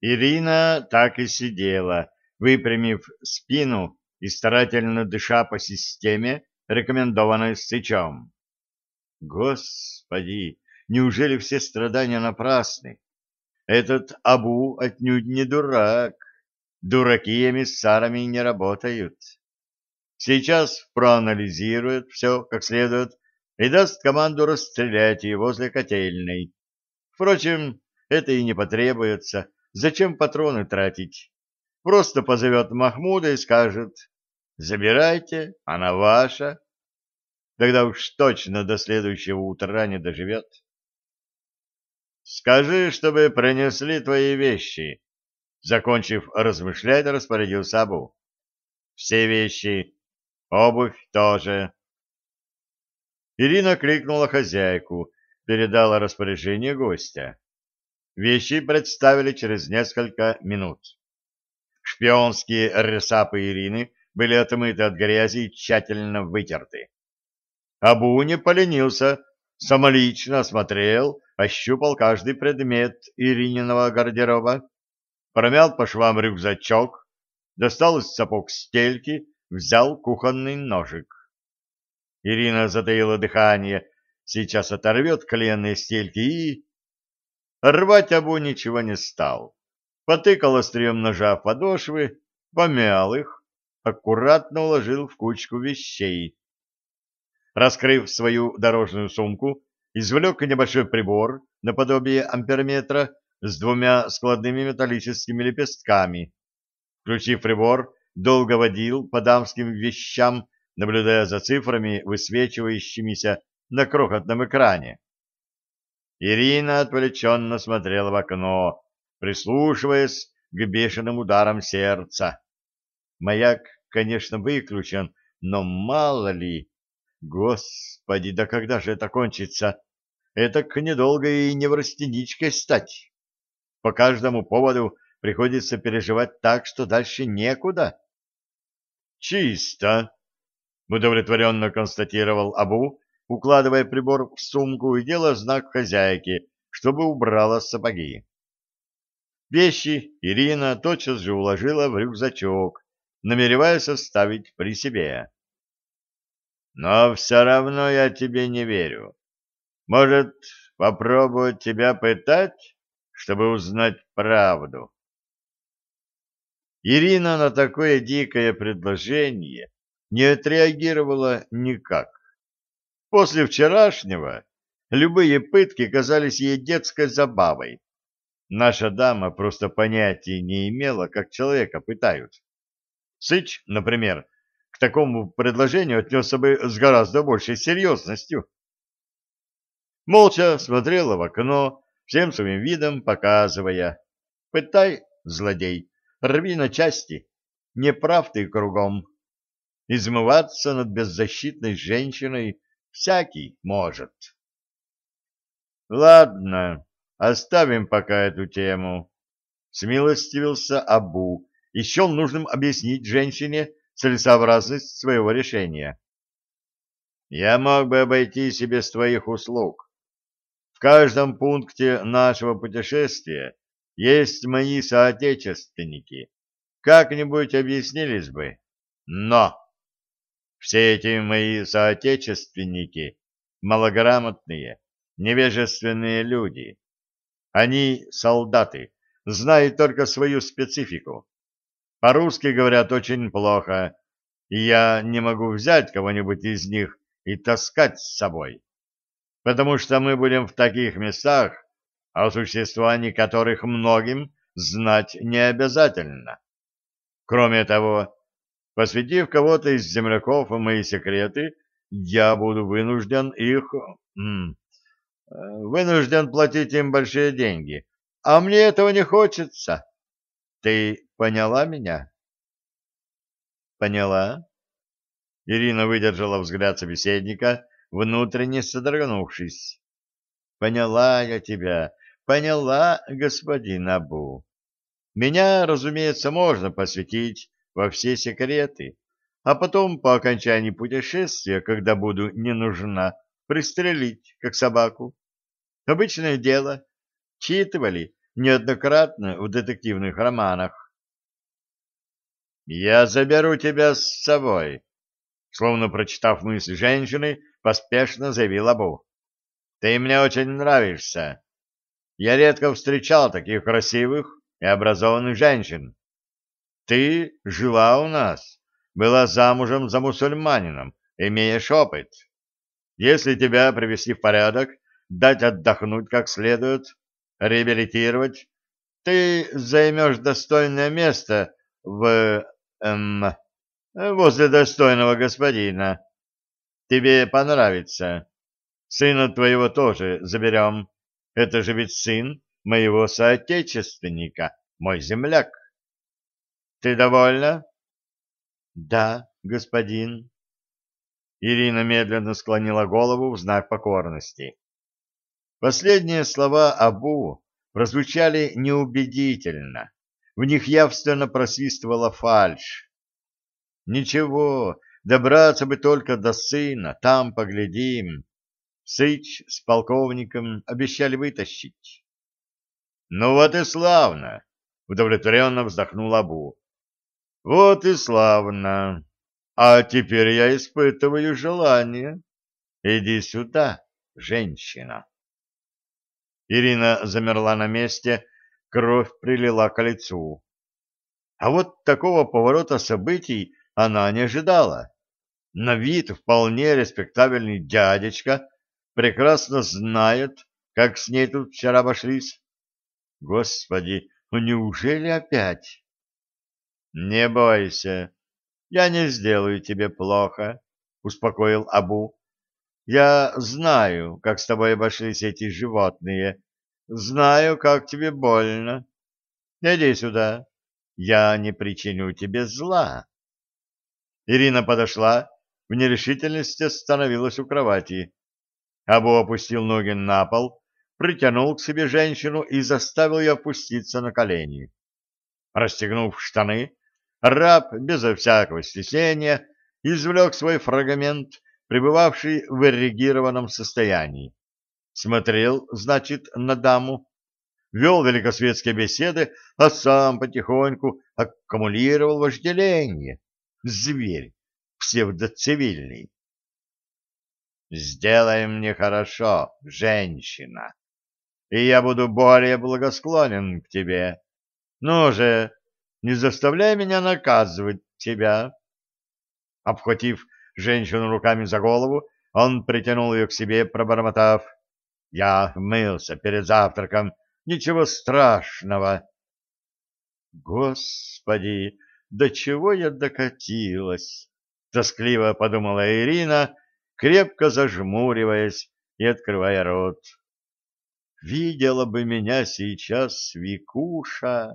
Ирина так и сидела, выпрямив спину и старательно дыша по системе, рекомендованной Сычом. Господи, неужели все страдания напрасны? Этот Абу отнюдь не дурак. Дураки эмиссарами не работают. Сейчас проанализирует все как следует и даст команду расстрелять ее возле котельной. Впрочем, это и не потребуется. Зачем патроны тратить? Просто позовет Махмуда и скажет «Забирайте, она ваша». Тогда уж точно до следующего утра не доживет. «Скажи, чтобы принесли твои вещи», — закончив размышлять, распорядился Абу. «Все вещи, обувь тоже». Ирина кликнула хозяйку, передала распоряжение гостя. Вещи представили через несколько минут. Шпионские ресапы Ирины были отмыты от грязи и тщательно вытерты. Абу не поленился, самолично осмотрел, ощупал каждый предмет Ирининого гардероба, промял по швам рюкзачок, достал из сапог стельки, взял кухонный ножик. Ирина затаила дыхание, сейчас оторвет коленные стельки и... Рвать Абу ничего не стал. Потыкал острием ножа в подошвы, помял их, аккуратно уложил в кучку вещей. Раскрыв свою дорожную сумку, извлек небольшой прибор наподобие амперметра с двумя складными металлическими лепестками. Включив прибор, долго водил по дамским вещам, наблюдая за цифрами, высвечивающимися на крохотном экране. Ирина отвлеченно смотрела в окно, прислушиваясь к бешеным ударам сердца. Маяк, конечно, выключен, но мало ли... Господи, да когда же это кончится? Это к недолго и неврастеничкой стать. По каждому поводу приходится переживать так, что дальше некуда. Чисто, удовлетворенно констатировал Абу, укладывая прибор в сумку и делая знак хозяйке, чтобы убрала сапоги. Вещи Ирина тотчас же уложила в рюкзачок, намереваясь оставить при себе. «Но все равно я тебе не верю. Может, попробовать тебя пытать, чтобы узнать правду?» Ирина на такое дикое предложение не отреагировала никак. После вчерашнего любые пытки казались ей детской забавой. Наша дама просто понятия не имела, как человека пытают. Сыч, например, к такому предложению отнесся бы с гораздо большей серьезностью. Молча смотрела в окно, всем своим видом показывая. «Пытай, злодей, рви на части, не прав ты кругом. Измываться над беззащитной женщиной Всякий может. Ладно, оставим пока эту тему. Смилостивился Абу и счел нужным объяснить женщине целесообразность своего решения. Я мог бы обойтись и без твоих услуг. В каждом пункте нашего путешествия есть мои соотечественники. Как-нибудь объяснились бы. Но все эти мои соотечественники — малограмотные, невежественные люди. Они солдаты, знают только свою специфику. По-русски говорят очень плохо, и я не могу взять кого-нибудь из них и таскать с собой, потому что мы будем в таких местах, о существовании которых многим знать не обязательно. Кроме того, Посвятив кого-то из земляков мои секреты, я буду вынужден их... Э, вынужден платить им большие деньги. А мне этого не хочется. Ты поняла меня? Поняла. Ирина выдержала взгляд собеседника, внутренне содрогнувшись. Поняла я тебя, поняла, господин Абу. Меня, разумеется, можно посвятить во все секреты, а потом по окончании путешествия, когда буду не нужна, пристрелить, как собаку. Обычное дело. Читывали, неоднократно в детективных романах. «Я заберу тебя с собой», — словно прочитав мысли женщины, поспешно заявил Абу. «Ты мне очень нравишься. Я редко встречал таких красивых и образованных женщин. Ты жила у нас, была замужем за мусульманином, имеешь опыт. Если тебя привести в порядок, дать отдохнуть как следует, реабилитировать, ты займешь достойное место в... Эм, возле достойного господина. Тебе понравится. Сына твоего тоже заберем. Это же ведь сын моего соотечественника, мой земляк. Ты довольна? Да, господин. Ирина медленно склонила голову в знак покорности. Последние слова Абу прозвучали неубедительно. В них явственно просвистывала фальшь. Ничего, добраться бы только до сына, там поглядим. Сыч с полковником обещали вытащить. — Ну вот и славно! — удовлетворенно вздохнул Абу. — Вот и славно! А теперь я испытываю желание. Иди сюда, женщина. Ирина замерла на месте, кровь прилила к лицу. А вот такого поворота событий она не ожидала. На вид вполне респектабельный дядечка прекрасно знает, как с ней тут вчера обошлись. Господи, ну неужели опять? Не бойся, я не сделаю тебе плохо, — успокоил Абу. — Я знаю, как с тобой обошлись эти животные. Знаю, как тебе больно. Иди сюда. Я не причиню тебе зла. Ирина подошла, в нерешительности остановилась у кровати. Абу опустил ноги на пол, притянул к себе женщину и заставил ее опуститься на колени. Расстегнув штаны, раб безо всякого стеснения извлек свой фрагмент, пребывавший в эрегированном состоянии. Смотрел, значит, на даму, вел великосветские беседы, а сам потихоньку аккумулировал вожделение. Зверь псевдоцивильный. «Сделай мне хорошо, женщина, и я буду более благосклонен к тебе. Ну же, не заставляй меня наказывать тебя. Обхватив женщину руками за голову, он притянул ее к себе, пробормотав. Я мылся перед завтраком. Ничего страшного. Господи, до чего я докатилась? Тоскливо подумала Ирина, крепко зажмуриваясь и открывая рот. Видела бы меня сейчас Викуша.